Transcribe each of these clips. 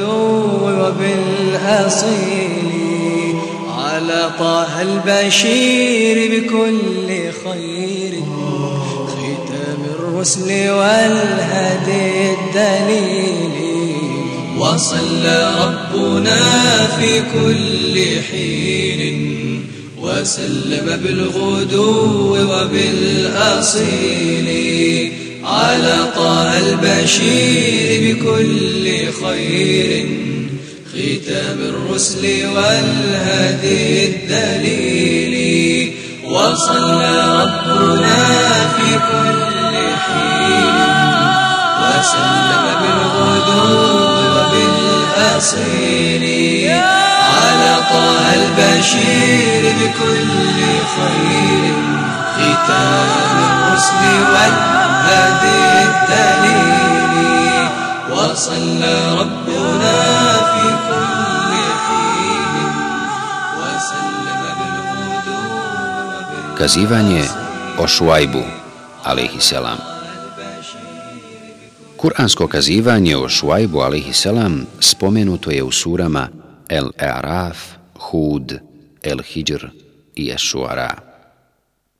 بالغدو وبالأصيل على طه البشير بكل خير. ختام الرسل والهدي الدليل. وصلى ربنا في كل حين. وسلم بالغدو وبالأصيل. على طه البشير بكل خير. ختام الرسل والهدي الدليل. وصلى ربنا في كل حين. وسلم بالغدو وبالأصيل على طه البشير بكل خير. ختام الرسل والهدي الدليل وصلى ربنا في كل حين وسلم بالغدو Kazivanje o Šuajbu, alaihisselam. Kur'ansko kazivanje o Šuajbu, alaihisselam, spomenuto je u surama El-A'raf, Hud, El-Hijr i Es-Šuara.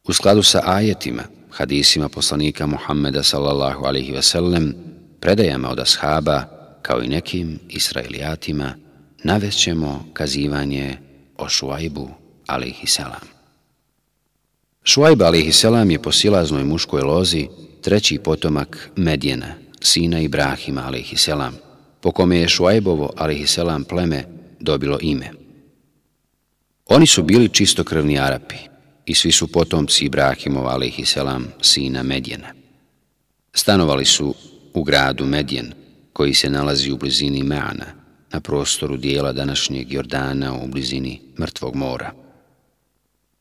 U skladu sa ajetima, hadisima poslanika Muhammeda sallallahu alaihi ve sellem, predajama od ashaba, kao i nekim israelijatima, navešćemo kazivanje o Šuajbu, alaihisselam. Šuajb alaihisselam je po silaznoj muškoj lozi treći potomak Medjena, sina Ibrahima alaihisselam, po kome je Šuajbovo alaihisselam pleme dobilo ime. Oni su bili čistokrvni Arapi i svi su potomci Ibrahimov alaihisselam sina Medjena. Stanovali su u gradu Medjen, koji se nalazi u blizini Meana, na prostoru dijela današnjeg Jordana u blizini Mrtvog mora.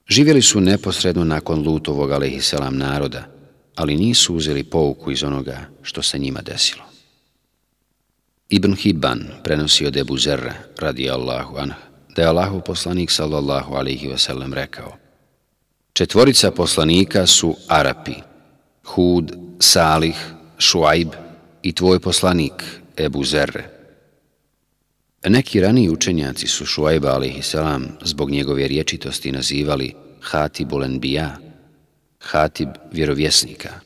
Živjeli su neposredno nakon Lutovog alaihisselam naroda, ali nisu uzeli pouku iz onoga što se njima desilo. Ibn Hibban prenosi od Ebu Zerra, radi Allahu anh, da je Allahu poslanik sallallahu alaihi wasallam rekao Četvorica poslanika su Arapi, Hud, Salih, Šuajb i tvoj poslanik Ebu Zerre. Neki raniji učenjaci su Šuajba a.s. zbog njegove riječitosti nazivali Hatib Enbija, Hatib vjerovjesnika.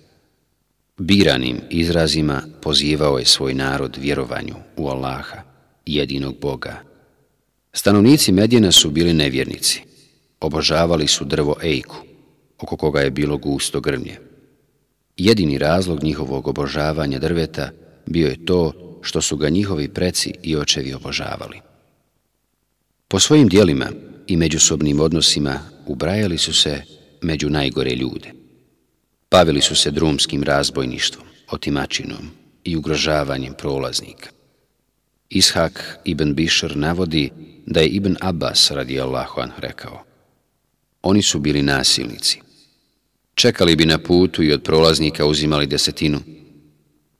Biranim izrazima pozivao je svoj narod vjerovanju u Allaha, jedinog Boga. Stanovnici Medjena su bili nevjernici. Obožavali su drvo Ejku, oko koga je bilo gusto grmlje. Jedini razlog njihovog obožavanja drveta bio je to što su ga njihovi preci i očevi obožavali. Po svojim dijelima i međusobnim odnosima ubrajali su se među najgore ljude. Bavili su se drumskim razbojništvom, otimačinom i ugrožavanjem prolaznika. Ishak ibn Bišr navodi da je ibn Abbas radijallahu anhu rekao Oni su bili nasilnici. Čekali bi na putu i od prolaznika uzimali desetinu.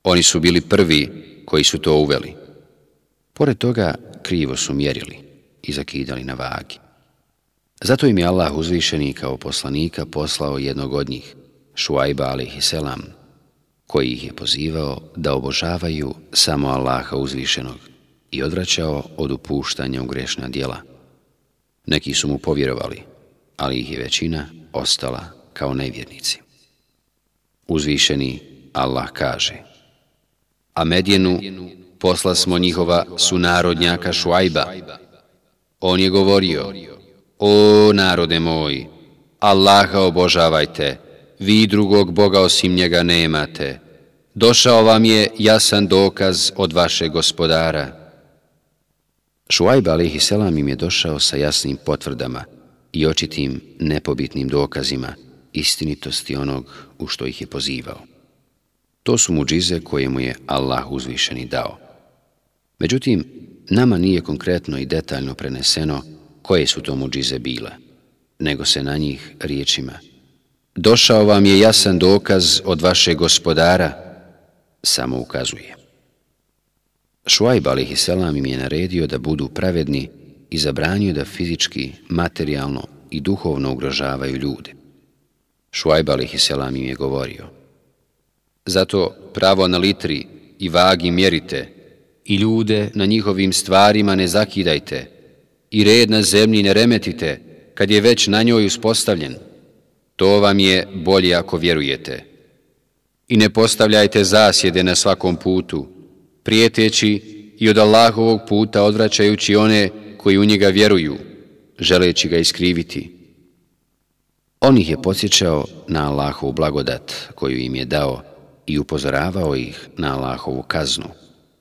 Oni su bili prvi koji su to uveli. Pored toga krivo su mjerili i zakidali na vagi. Zato im je Allah uzvišeni kao poslanika poslao jednog od njih, Šuajba alaihisselam, koji ih je pozivao da obožavaju samo Allaha uzvišenog i odvraćao od upuštanja u grešna djela. Neki su mu povjerovali, ali ih je većina ostala kao nevjernici. Uzvišeni Allah kaže A Medjenu posla smo njihova sunarodnjaka Šuajba. On je govorio O narode moji, Allaha obožavajte, vi drugog Boga osim njega nemate. Došao vam je jasan dokaz od vašeg gospodara. Šuajba alihi selam im je došao sa jasnim potvrdama i očitim nepobitnim dokazima istinitosti onog u što ih je pozivao. To su muđize koje mu je Allah uzvišeni dao. Međutim, nama nije konkretno i detaljno preneseno koje su to muđize bile, nego se na njih riječima Došao vam je jasan dokaz od vašeg gospodara, samo ukazuje. Šuajb a.s. im je naredio da budu pravedni i zabranio da fizički, materijalno i duhovno ugrožavaju ljude. Šuajb a.s. im je govorio Zato pravo na litri i vagi mjerite i ljude na njihovim stvarima ne zakidajte i red na zemlji ne remetite kad je već na njoj uspostavljen. To vam je bolje ako vjerujete. I ne postavljajte zasjede na svakom putu, prijeteći i od Allahovog puta odvraćajući one koji u njega vjeruju, želeći ga iskriviti. On ih je posjećao na Allahovu blagodat koju im je dao i upozoravao ih na Allahovu kaznu,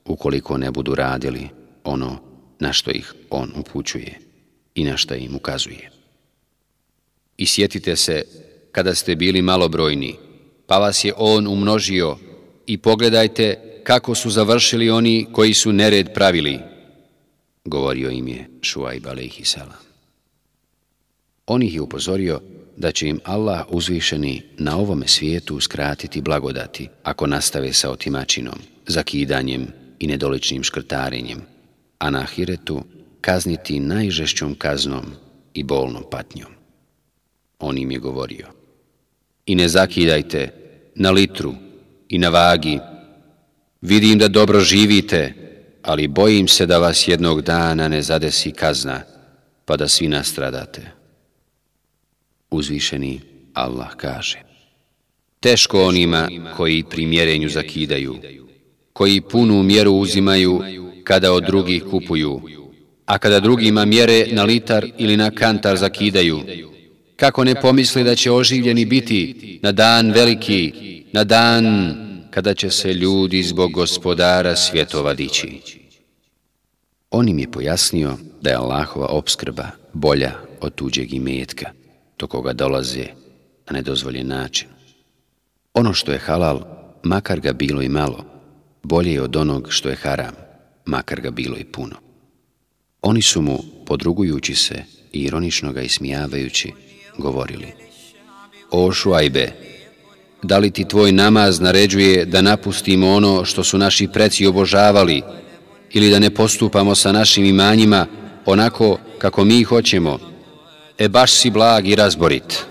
ukoliko ne budu radili ono na što ih On upućuje i na što im ukazuje. I sjetite se kada ste bili malobrojni, pa vas je On umnožio i pogledajte kako su završili oni koji su nered pravili, govorio im je Šuajb a.s. On ih je upozorio da će im Allah uzvišeni na ovome svijetu skratiti blagodati ako nastave sa otimačinom, zakidanjem i nedoličnim škrtarenjem, a na ahiretu kazniti najžešćom kaznom i bolnom patnjom. On im je govorio, i ne zakidajte na litru i na vagi, vidim da dobro živite, ali bojim se da vas jednog dana ne zadesi kazna, pa da svi nastradate. Uzvišeni Allah kaže, teško onima koji pri mjerenju zakidaju, koji punu mjeru uzimaju kada od drugih kupuju, a kada drugima mjere na litar ili na kantar zakidaju, kako ne pomisli da će oživljeni biti na dan veliki, na dan kada će se ljudi zbog gospodara svjetova dići. On im je pojasnio da je Allahova obskrba bolja od tuđeg imetka, to koga dolaze na nedozvoljen način. Ono što je halal, makar ga bilo i malo, bolje je od onog što je haram, makar ga bilo i puno. Oni su mu, podrugujući se i ironično ga ismijavajući, govorili O Šuajbe, da li ti tvoj namaz naređuje da napustimo ono što su naši preci obožavali ili da ne postupamo sa našim imanjima onako kako mi hoćemo, e baš si blag i razborit.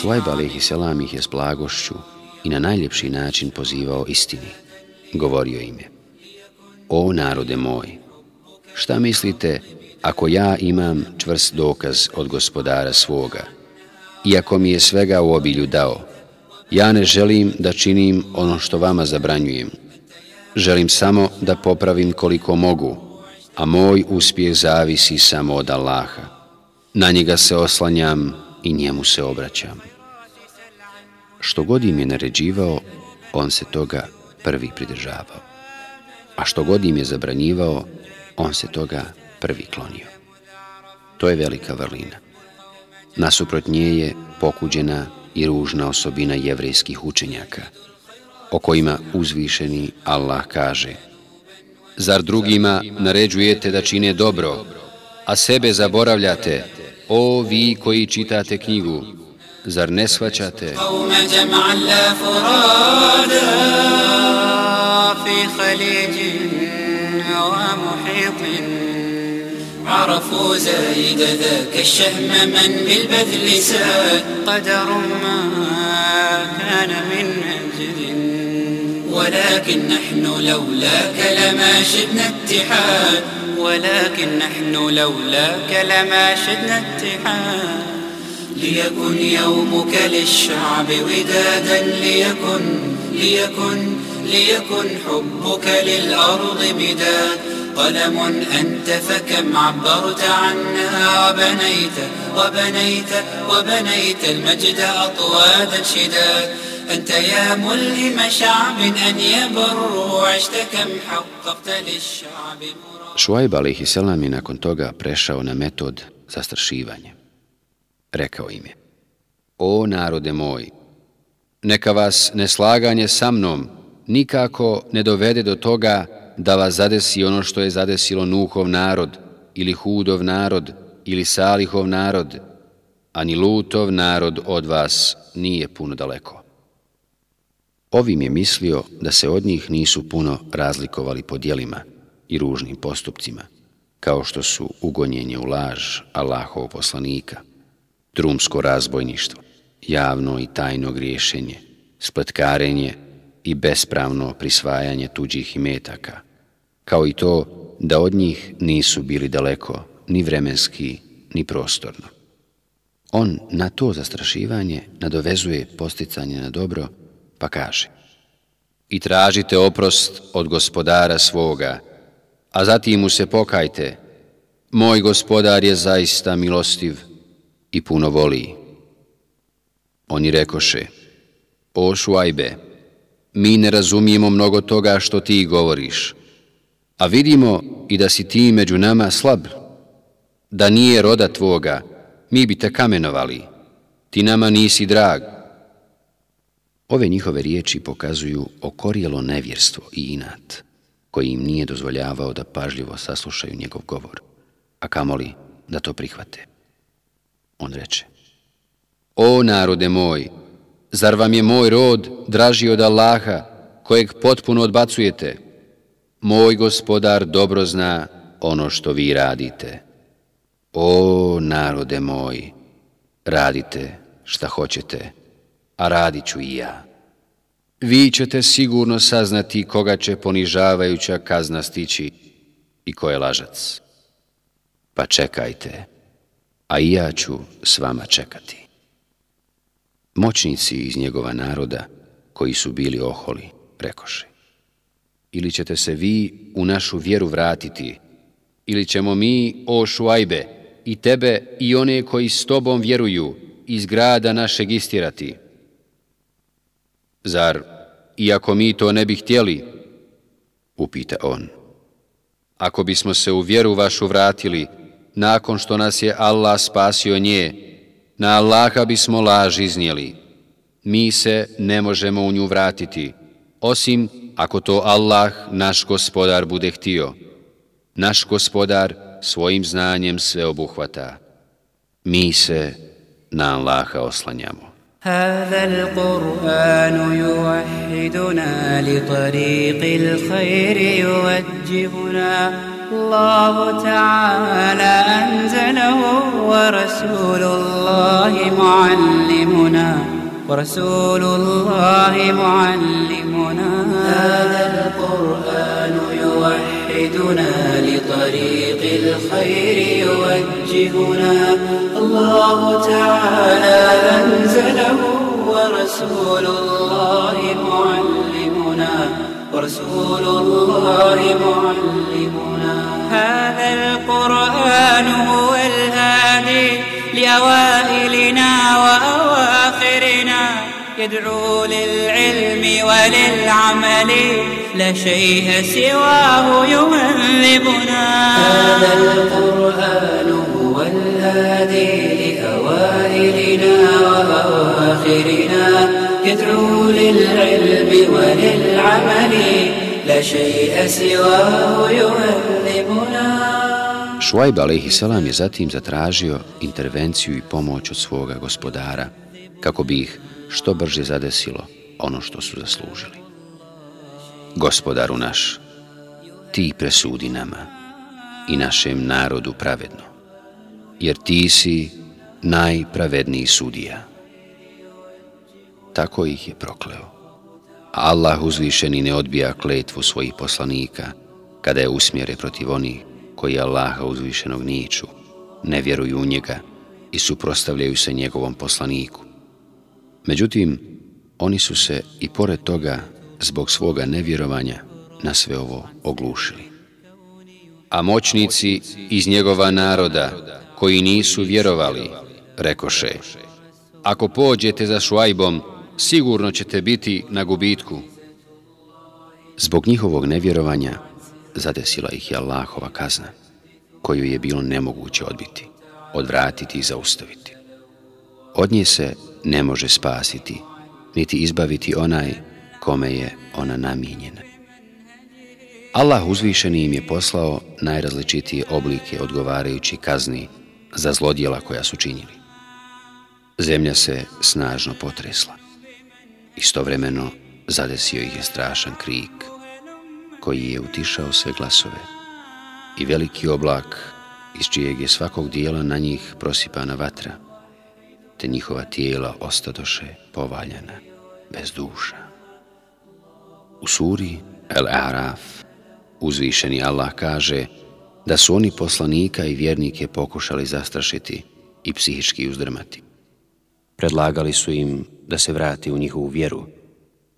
Šuajb a.s. ih je s blagošću i na najljepši način pozivao istini. Govorio im je, o narode moj, šta mislite ako ja imam čvrst dokaz od gospodara svoga, iako mi je svega u obilju dao, ja ne želim da činim ono što vama zabranjujem. Želim samo da popravim koliko mogu, a moj uspjeh zavisi samo od Allaha. Na njega se oslanjam i njemu se obraćam. Što god im je naređivao, on se toga prvi pridržavao. A što god im je zabranjivao, on se toga prvi klonio. To je velika vrlina. Nasuprot nje je pokuđena i ružna osobina jevrejskih učenjaka, o kojima uzvišeni Allah kaže Zar drugima naređujete da čine dobro, a sebe zaboravljate, o vi koji čitate knjigu, zar ne shvaćate? عرفوا زايد ذاك الشهم من بالبذل ساد قدر ما كان من أجل. ولكن نحن لولاك لما شدنا اتحاد. ولكن نحن لولاك لما شدنا اتحاد. ليكن يومك للشعب ودادا ليكن ليكن ليكن حبك للأرض مداد قلم أنت فكم عبرت عنا وبنيت وبنيت وبنيت المجد أطوادا شداد أنت يا ملهم شعب أن يبر عشت كم حققت للشعب Šuajb alaihi selam je nakon toga prešao na metod zastrašivanja. Rekao im je, O narode moj, neka vas neslaganje sa mnom nikako ne dovede do toga da vas zadesi ono što je zadesilo Nuhov narod, ili Hudov narod, ili Salihov narod, a ni Lutov narod od vas nije puno daleko. Ovim je mislio da se od njih nisu puno razlikovali po dijelima i ružnim postupcima, kao što su ugonjenje u laž Allahov poslanika, drumsko razbojništvo, javno i tajno griješenje, spletkarenje i bespravno prisvajanje tuđih imetaka, kao i to da od njih nisu bili daleko ni vremenski, ni prostorno. On na to zastrašivanje nadovezuje posticanje na dobro, pa kaže I tražite oprost od gospodara svoga, a zatim mu se pokajte, moj gospodar je zaista milostiv i puno voli. Oni rekoše, o šuajbe, mi ne razumijemo mnogo toga što ti govoriš, a vidimo i da si ti među nama slab, da nije roda tvoga, mi bi te kamenovali, ti nama nisi drag. Ove njihove riječi pokazuju okorijelo nevjerstvo i inat, koji im nije dozvoljavao da pažljivo saslušaju njegov govor, a kamoli da to prihvate. On reče, O narode moj, zar vam je moj rod draži od Allaha, kojeg potpuno odbacujete? Moj gospodar dobro zna ono što vi radite. O narode moj, radite šta hoćete, a radit ću i ja. Vi ćete sigurno saznati koga će ponižavajuća kazna stići i ko je lažac. Pa čekajte, a i ja ću s vama čekati. Moćnici iz njegova naroda, koji su bili oholi, rekoše. Ili ćete se vi u našu vjeru vratiti, ili ćemo mi, o šuajbe, i tebe i one koji s tobom vjeruju, iz grada našeg istirati. Zar, iako mi to ne bi htjeli, upita on. Ako bismo se u vjeru vašu vratili, nakon što nas je Allah spasio nje, na Allaha bismo laž iznijeli. Mi se ne možemo u nju vratiti, osim ako to Allah, naš gospodar, bude htio. Naš gospodar svojim znanjem sve obuhvata. Mi se na Allaha oslanjamo. هذا القرآن يوحدنا لطريق الخير يوجهنا الله تعالى أنزله ورسول الله معلمنا ورسول الله معلمنا هذا القرآن يوحدنا لطريق الخير يوجهنا. الله تعالى أنزله ورسول الله معلمنا ورسول الله معلمنا. هذا القرآن هو الهادي لأوائلنا يدعو للعلم وللعمل لا شيء سواه يهذبنا هذا القرآن هو الهادي لأوائلنا وأواخرنا يدعو للعلم وللعمل لا شيء سواه يهذبنا Šuajb a.s. je zatim zatražio intervenciju i pomoć od svoga gospodara kako bi ih što brže zadesilo ono što su zaslužili. Gospodaru naš, ti presudi nama i našem narodu pravedno, jer ti si najpravedniji sudija tako ih je prokleo. Allah uzvišeni ne odbija kletvu svojih poslanika, kada je usmjere protiv onih koji Allaha uzvišenog niču, ne vjeruju u njega i suprostavljaju se njegovom poslaniku. Međutim, oni su se i pored toga, zbog svoga nevjerovanja, na sve ovo oglušili. A moćnici iz njegova naroda, koji nisu vjerovali, rekoše, ako pođete za šuajbom, sigurno ćete biti na gubitku. Zbog njihovog nevjerovanja zadesila ih je Allahova kazna, koju je bilo nemoguće odbiti, odvratiti i zaustaviti. Od nje se ne može spasiti, niti izbaviti onaj kome je ona namijenjena. Allah uzvišeni im je poslao najrazličitije oblike odgovarajući kazni za zlodjela koja su činili. Zemlja se snažno potresla. Istovremeno zadesio ih je strašan krik, koji je utišao sve glasove i veliki oblak iz čijeg je svakog dijela na njih prosipana vatra, te njihova tijela ostadoše povaljena, bez duša. U suri El-Araf uzvišeni Allah kaže da su oni poslanika i vjernike pokušali zastrašiti i psihički uzdrmati. Predlagali su im da se vrati u njihovu vjeru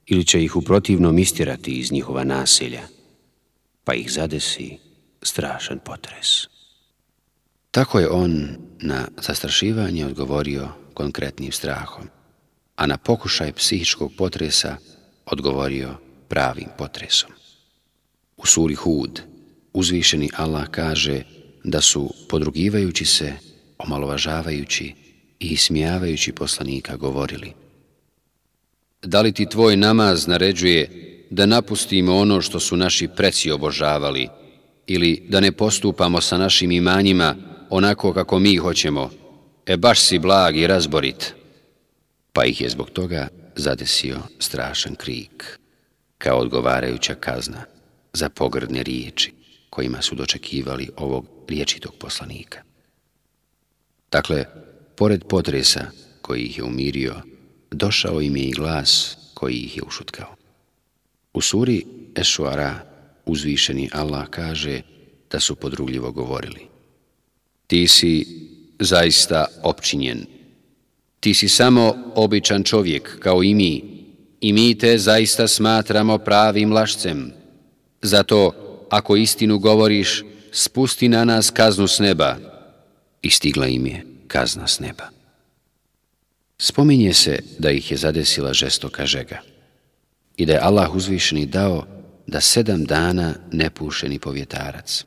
ili će ih uprotivno mistirati iz njihova naselja, pa ih zadesi strašan potres. Tako je on na zastrašivanje odgovorio konkretnim strahom, a na pokušaj psihičkog potresa odgovorio pravim potresom. U suri Hud uzvišeni Allah kaže da su podrugivajući se, omalovažavajući i smijavajući poslanika govorili Da li ti tvoj namaz naređuje da napustimo ono što su naši preci obožavali ili da ne postupamo sa našim imanjima onako kako mi hoćemo, e baš si blag i razborit. Pa ih je zbog toga zadesio strašan krik, kao odgovarajuća kazna za pogrdne riječi kojima su dočekivali ovog riječitog poslanika. Dakle, pored potresa koji ih je umirio, došao im je i glas koji ih je ušutkao. U suri Ešuara uzvišeni Allah kaže da su podrugljivo govorili. Ti si zaista opčinjen. Ti si samo običan čovjek kao i mi i mi te zaista smatramo pravim lašcem. Zato, ako istinu govoriš, spusti na nas kaznu s neba. I stigla im je kazna s neba. Spominje se da ih je zadesila žestoka žega i da je Allah uzvišeni dao da sedam dana ne puše ni povjetarac.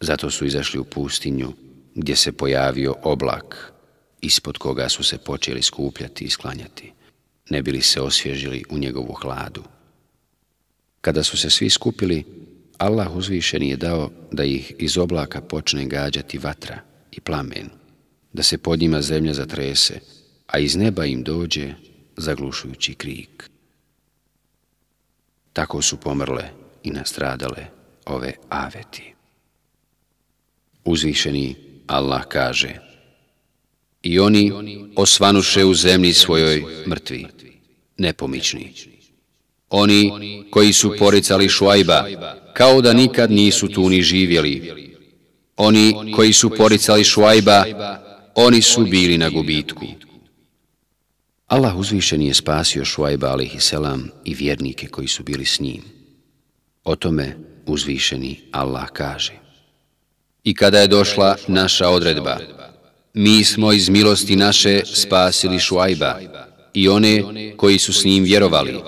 Zato su izašli u pustinju gdje se pojavio oblak ispod koga su se počeli skupljati i sklanjati, ne bili se osvježili u njegovu hladu. Kada su se svi skupili, Allah uzvišeni je dao da ih iz oblaka počne gađati vatra i plamen, da se pod njima zemlja zatrese, a iz neba im dođe zaglušujući krik. Tako su pomrle i nastradale ove aveti. Uzvišeni Allah kaže I oni osvanuše u zemlji svojoj mrtvi, nepomični. Oni koji su poricali šuajba, kao da nikad nisu tu ni živjeli. Oni koji su poricali šuajba, oni su bili na gubitku. Allah uzvišen je spasio Šuajba selam i vjernike koji su bili s njim. O tome uzvišeni Allah kaže. I kada je došla naša odredba, mi smo iz milosti naše spasili Šuajba i one koji su s njim vjerovali,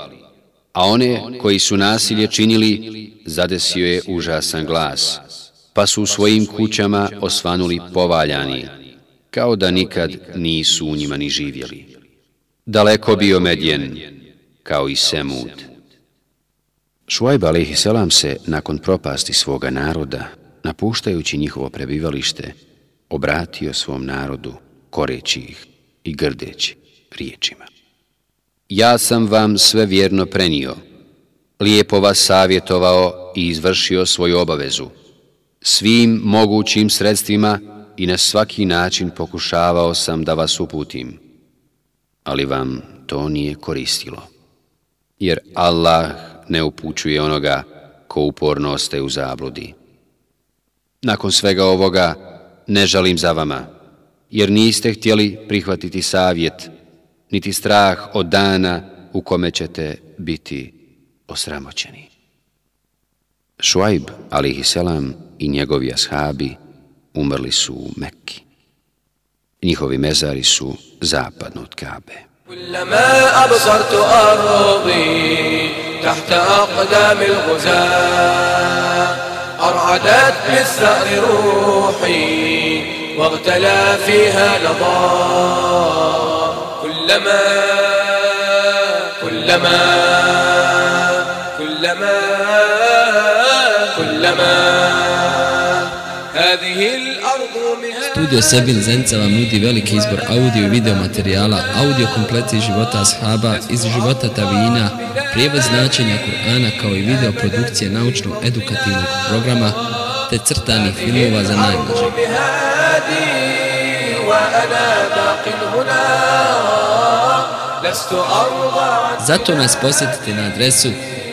a one koji su nasilje činili, zadesio je užasan glas, pa su u svojim kućama osvanuli povaljani, kao da nikad nisu u njima ni živjeli. Daleko bio Medjen, kao i Semud. Šuajb a.s. se, nakon propasti svoga naroda, napuštajući njihovo prebivalište, obratio svom narodu, koreći ih i grdeći riječima. Ja sam vam sve vjerno prenio, lijepo vas savjetovao i izvršio svoju obavezu. Svim mogućim sredstvima i na svaki način pokušavao sam da vas uputim, ali vam to nije koristilo. Jer Allah ne upućuje onoga ko uporno ostaje u zabludi. Nakon svega ovoga ne žalim za vama, jer niste htjeli prihvatiti savjet, niti strah od dana u kome ćete biti osramoćeni. Šuajb, alihiselam, i njegovi ashabi umrli su u Mekki. Njihovi mezari su zapadno od Kabe. كلما أبصرت أرضي تحت أقدام l'guza أرعدت بالثأر روحي واغتلى فيها لظى. كلما كلما كلما كلما Studio Sebil Zenca vam nudi veliki izbor audio i video materijala, audio kompleti života ashaba iz života Tavina, prijevod značenja Kur'ana kao i video produkcije naučno-edukativnog programa te crtanih filmova za najmlađe. Zato nas posjetite na adresu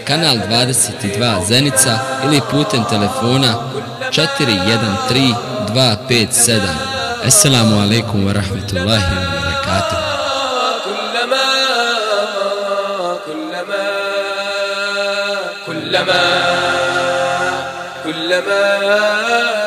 Kanal 22 Zenica ili putem telefona 4, 1, 3, 2, 5, 7 السلام عليكم ورحمة الله وبركاته كلما